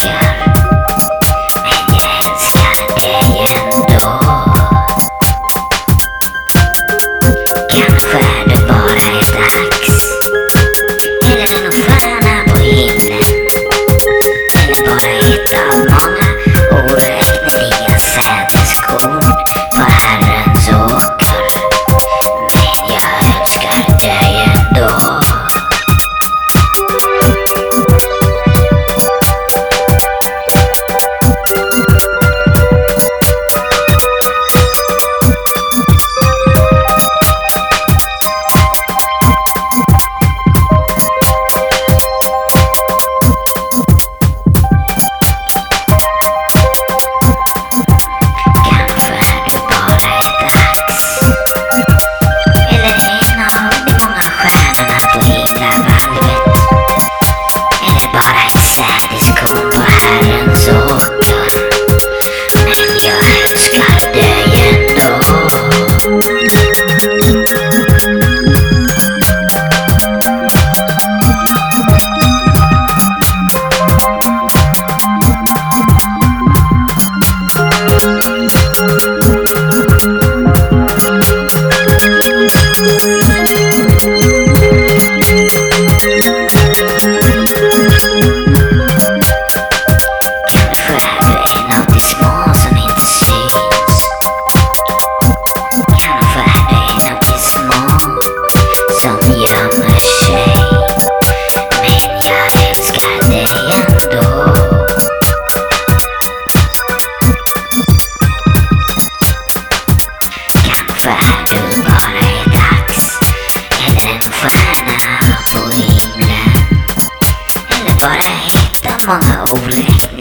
Yeah. Trampolina Eller vad jag hittar många olika